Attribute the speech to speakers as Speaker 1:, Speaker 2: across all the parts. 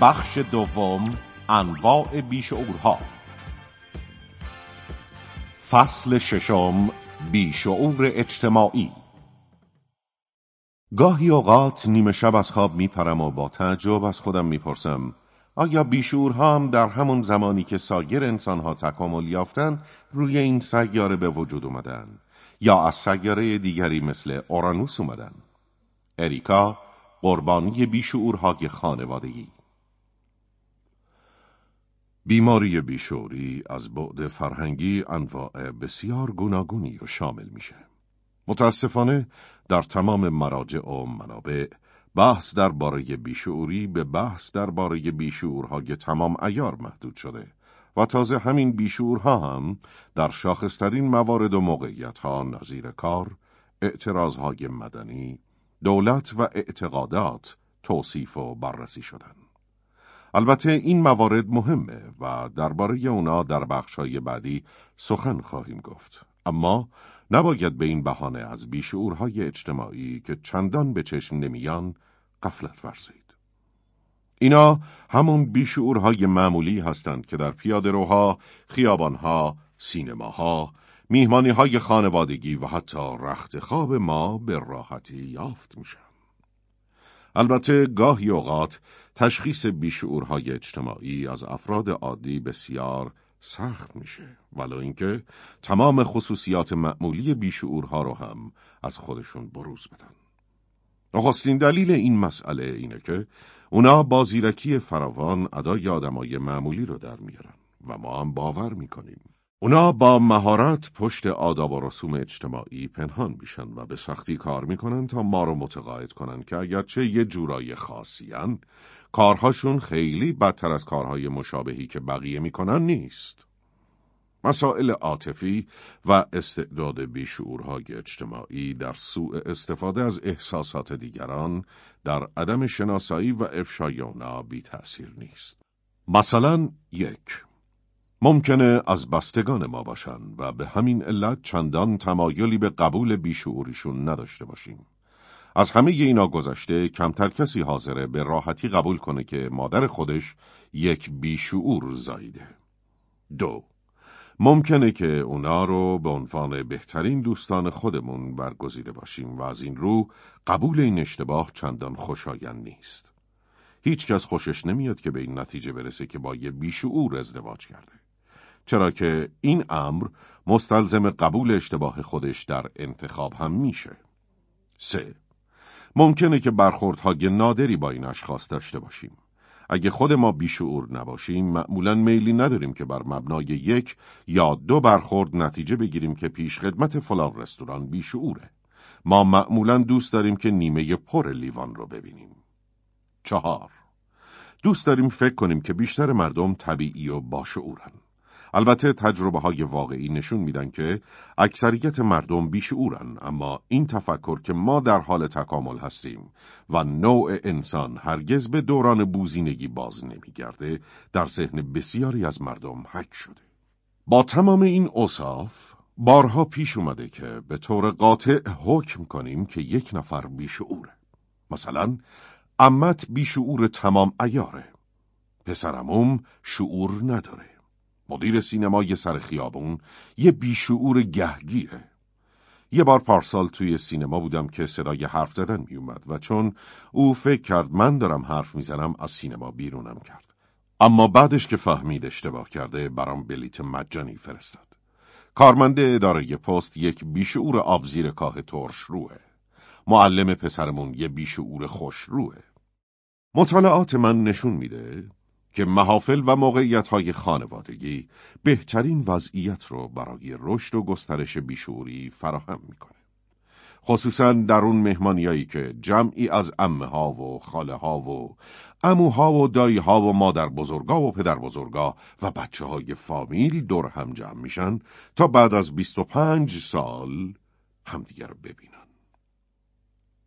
Speaker 1: بخش دوم انواع بیشعورها. فصل ششم بیشعور اجتماعی. گاهی اوقات نیمه شب از خواب میپرم و با تعجب از خودم می‌پرسم آیا بیشعورها هم در همون زمانی که سایر انسانها تکامل یافتن روی این سیاره به وجود اومدن یا از سیاره دیگری مثل اورانوس اومدن اریکا قربانی بیشعورهای خانوادگی بیماری بیشوری از بعد فرهنگی انواع بسیار گوناگونی رو شامل میشه. متاسفانه در تمام مراجع و منابع بحث درباره بیشعوری به بحث درباره بیشعورهای تمام ایار محدود شده و تازه همین بیشعورها هم در شاخصترین موارد و موقعیتها نظیر کار، اعتراضهای مدنی، دولت و اعتقادات توصیف و بررسی شدند. البته این موارد مهمه و درباره اونا در بخشای بعدی سخن خواهیم گفت. اما نباید به این بهانه از بیشعورهای اجتماعی که چندان به چشم نمیان قفلت ورزید. اینا همون بیشعورهای معمولی هستند که در پیاده روها، خیابانها، سینماها، میهمانی های خانوادگی و حتی رخت خواب ما به راحتی یافت میشن. البته گاهی اوقات تشخیص بیشعورهای اجتماعی از افراد عادی بسیار سخت میشه. ولو اینکه تمام خصوصیات معمولی بیشعورها رو هم از خودشون بروز بدن. نخستین دلیل این مسئله اینه که اونا با زیرکی فراوان ادای آدمای معمولی رو در میارن و ما هم باور می‌کنیم. اونا با مهارت پشت آداب و رسوم اجتماعی پنهان میشن و به سختی کار می‌کنن تا ما رو متقاعد کنن که اگرچه یه جورای خاصیان کارهاشون خیلی بدتر از کارهای مشابهی که بقیه می‌کنن نیست. مسائل عاطفی و استعداد بیشعورهای اجتماعی در سوء استفاده از احساسات دیگران در عدم شناسایی و افشای اونا بی تأثیر نیست. مثلا یک ممکنه از بستگان ما باشن و به همین علت چندان تمایلی به قبول بیشعوریشون نداشته باشیم. از همه اینا گذشته کمتر کسی حاضره به راحتی قبول کنه که مادر خودش یک بیشعور زایده. دو ممکنه که اونا رو به عنوان بهترین دوستان خودمون برگزیده باشیم و از این رو قبول این اشتباه چندان خوشایند نیست. هیچ کس خوشش نمیاد که به این نتیجه برسه که با یه بیشعور ازدواج کرده. چرا که این امر مستلزم قبول اشتباه خودش در انتخاب هم میشه. سه ممکنه که برخوردهای نادری با این اشخاص داشته باشیم. اگه خود ما بیشعور نباشیم معمولا میلی نداریم که بر مبنای یک یا دو برخورد نتیجه بگیریم که پیش خدمت فلان رستوران بیشعوره. ما معمولا دوست داریم که نیمه پر لیوان رو ببینیم. چهار دوست داریم فکر کنیم که بیشتر مردم طبیعی و باشعورن. البته تجربه های واقعی نشون میدن که اکثریت مردم بیشعورن اما این تفکر که ما در حال تکامل هستیم و نوع انسان هرگز به دوران بوزینگی باز نمیگرده در ذهن بسیاری از مردم حک شده. با تمام این اوصاف بارها پیش اومده که به طور قاطع حکم کنیم که یک نفر بیشعوره. مثلا امت بیشعور تمام ایاره. پسرموم شعور نداره. مدیر سینمای سر خیابون یه بیشعور گهگیره. یه بار پارسال توی سینما بودم که صدای حرف زدن میومد و چون او فکر کرد من دارم حرف می‌زنم از سینما بیرونم کرد. اما بعدش که فهمید اشتباه کرده برام بلیت مجانی فرستاد. کارمند اداره پست یک بیشعور آبزیر کاه ترش روه. معلم پسرمون یه بیشعور خوش روه. مطالعات من نشون میده که محافل و موقعیت خانوادگی بهترین وضعیت رو برای رشد و گسترش بیشوری فراهم می‌کنه. خصوصا در اون مهمانیایی که جمعی از امه ها و خاله ها و اموها و دایی ها و مادر بزرگا و پدر بزرگا و بچه های فامیل دور هم جمع میشن تا بعد از 25 سال همدیگر ببینن.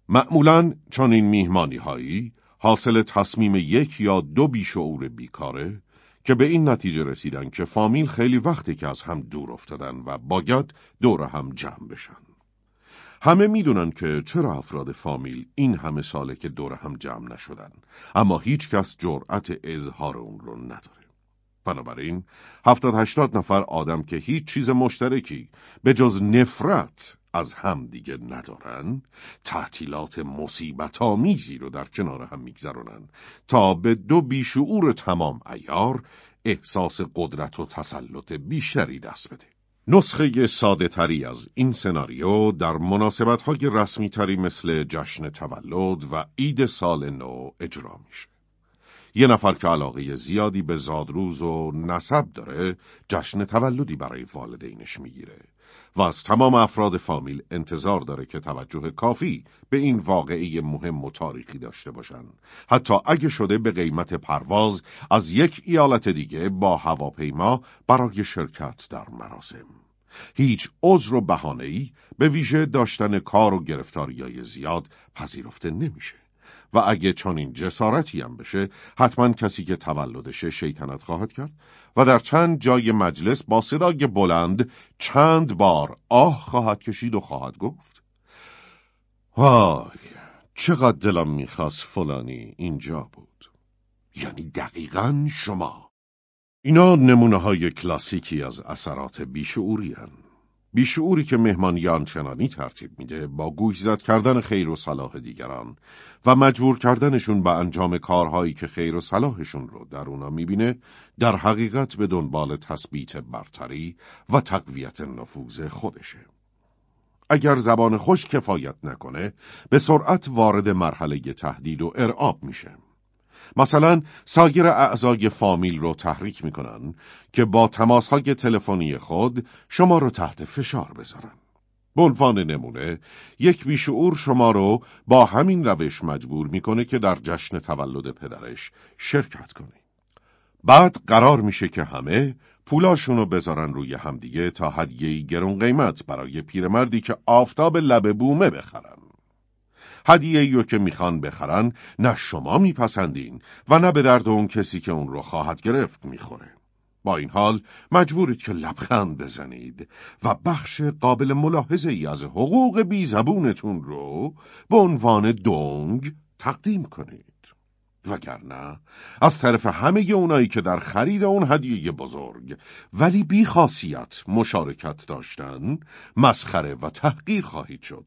Speaker 1: معمولا چون این میهمانی هایی حاصل تصمیم یک یا دو بیشعور بیکاره که به این natiجه رسیدن که فامیل خیلی وقتی که از هم دور افتادن و باید دور هم جمع بشن. همه می‌دونن که چرا افراد فامیل این همه ساله که دور هم جمع نشدن اما هیچ کس جرأت اظهار اون رو نداره. بنابراین هفتاد هشتاد نفر آدم که هیچ چیز مشترکی به جز نفرت از هم دیگه ندارن تعطیلات مصیبت آمیزی رو در کنار هم میگذرونن تا به دو بیشعور تمام ایار احساس قدرت و تسلط بیشتری دست بده. نسخه ساده تری از این سناریو در مناسبت های رسمی تری مثل جشن تولد و عید سال نو اجرا میشه. یه نفر که علاقه زیادی به زادروز و نسب داره جشن تولدی برای والدینش می‌گیره. و از تمام افراد فامیل انتظار داره که توجه کافی به این واقعی مهم و تاریخی داشته باشن. حتی اگه شده به قیمت پرواز از یک ایالت دیگه با هواپیما برای شرکت در مراسم. هیچ عذر و بهانه‌ای به ویژه داشتن کار و گرفتاریای زیاد پذیرفته نمیشه. و اگه چنین جسارتی هم بشه حتما کسی که تولدشه شیطنت خواهد کرد. و در چند جای مجلس با صدای بلند چند بار آه خواهد کشید و خواهد گفت وای چقدر دلم می‌خواست فلانی اینجا بود. یعنی دقیقا شما. اینا نمونه های کلاسیکی از اثرات بیشعوری هن. بیشعوری که مهمانی آنچنانی ترتیب میده با گوشزد کردن خیر و صلاح دیگران و مجبور کردنشون به انجام کارهایی که خیر و صلاحشون رو در اونا می‌بینه در حقیقت به دنبال تثبیت برتری و تقویت نفوذ خودشه. اگر زبان خوش کفایت نکنه به سرعت وارد مرحله تهدید و ارعاب میشه. مثلا سایر اعضای فامیل رو تحریک می‌کنن که با تماسهای تلفنی خود شما رو تحت فشار بذارن. به عنوان نمونه یک بیشعور شما رو با همین روش مجبور می‌کنه که در جشن تولد پدرش شرکت کنی. بعد قرار میشه که همه پولاشون رو بذارن روی همدیگه تا هدیهی گرون قیمت برای پیرمردی که آفتاب لب بومه بخرن. هدیه که می‌خوان بخرن نه شما میپسندین و نه به درد اون کسی که اون رو خواهد گرفت می‌خوره. با این حال مجبورید که لبخند بزنید و بخش قابل ملاحظه ای از حقوق بی زبونتون رو به عنوان دونگ تقدیم کنید. وگرنه از طرف همه اونایی که در خرید اون هدیه بزرگ ولی بی خاصیت مشارکت داشتن مسخره و تحقیر خواهید شد.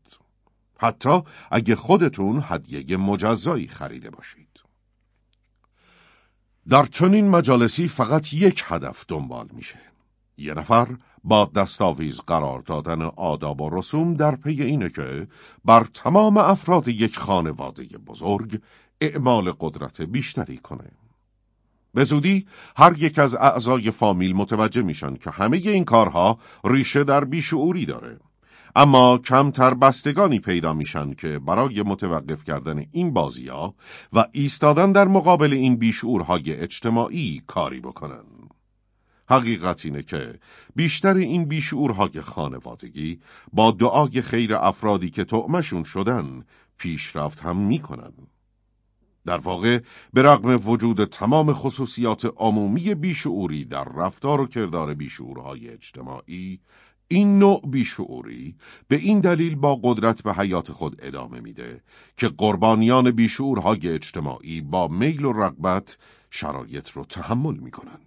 Speaker 1: حتی اگه خودتون هدیه مجزایی خریده باشید. در چنین مجالسی فقط یک هدف دنبال میشه. یه نفر با دستاویز قرار دادن آداب و رسوم در پی اینه که بر تمام افراد یک خانواده بزرگ اعمال قدرت بیشتری کنه. به زودی هر یک از اعضای فامیل متوجه میشن که همه این کارها ریشه در بیشعوری داره. اما کمتر بستگانی پیدا میشن که برای متوقف کردن این بازی ها و ایستادن در مقابل این بیشعورهای اجتماعی کاری بکنن. حقیقت اینه که بیشتر این بیشعورهای خانوادگی با دعای خیر افرادی که تعمشون شدن پیشرفت هم می‌کنن. در واقع به رغم وجود تمام خصوصیات عمومی بیشعوری در رفتار و کردار بیشعورهای اجتماعی این نوع بیشعوری به این دلیل با قدرت به حیات خود ادامه میده که قربانیان بیشعورهای اجتماعی با میل و رغبت شرایط رو تحمل می‌کنن.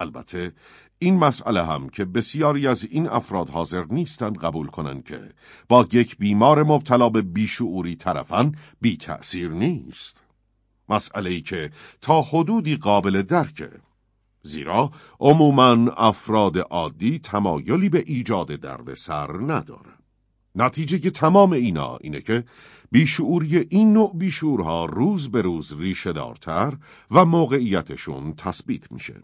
Speaker 1: البته این مسئله هم که بسیاری از این افراد حاضر نیستند قبول کنند که با یک بیمار مبتلا به بیشعوری طرفن بی تأثیر نیست. مسئله ای که تا حدودی قابل درکه زیرا عموما افراد عادی تمایلی به ایجاد دردسر نداره. نتیجه تمام اینا اینه که بیشعوری این نوع بیشعورها روز به روز ریشه دارتر و موقعیتشون تثبیت میشه.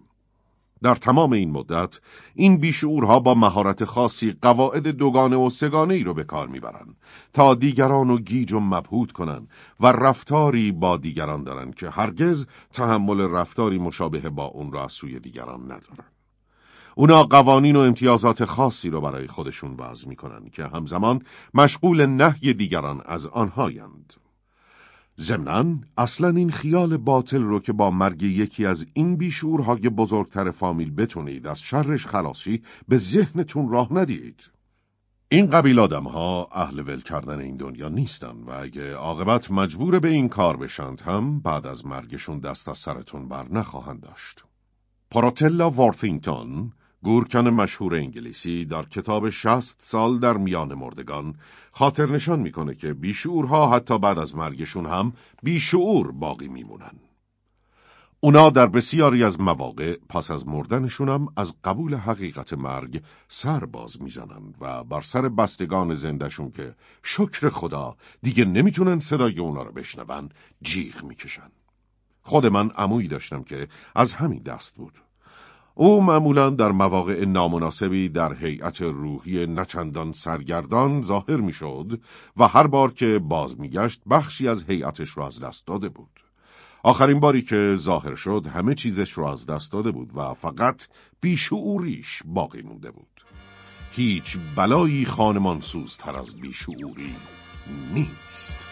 Speaker 1: در تمام این مدت این بیشعورها با مهارت خاصی قواعد دوگانه و سگانه ای رو به کار می‌برن تا دیگران رو گیج و مبهود کنن و رفتاری با دیگران دارن که هرگز تحمل رفتاری مشابه با اون را از سوی دیگران ندارن. اونا قوانین و امتیازات خاصی رو برای خودشون وضع می‌کنن که همزمان مشغول نهی دیگران از آنهایند. ضمناً اصلا این خیال باطل رو که با مرگ یکی از این بیشورهای بزرگتر فامیل بتونید از شرش خلاصی به ذهنتون راه ندید. این قبیل آدم ها اهل ول کردن این دنیا نیستن و اگه عاقبت مجبور به این کار بشند هم بعد از مرگشون دست از سرتون بر نخواهند داشت. پاراتلا وارفینگتون گورکن مشهور انگلیسی در کتاب شست سال در میان مردگان خاطر نشان می‌کنه که بیشعورها حتی بعد از مرگشون هم بیشعور باقی میمونن. اونا در بسیاری از مواقع پس از مردنشون هم از قبول حقیقت مرگ سر باز می‌زنن و بر سر بستگان زندهشون که شکر خدا دیگه نمی‌تونن صدای اونا رو بشنون جیغ می‌کشن. خود من عمویی داشتم که از همین دست بود. او معمولا در مواقع نامناسبی در هیئت روحی نچندان سرگردان ظاهر می‌شد و هر بار که باز میگشت بخشی از هیئتش را از دست داده بود. آخرین باری که ظاهر شد همه چیزش را از دست داده بود و فقط بیشعوریش باقی مونده بود. هیچ بلایی خانمان سوزتر از بیشعوری نیست.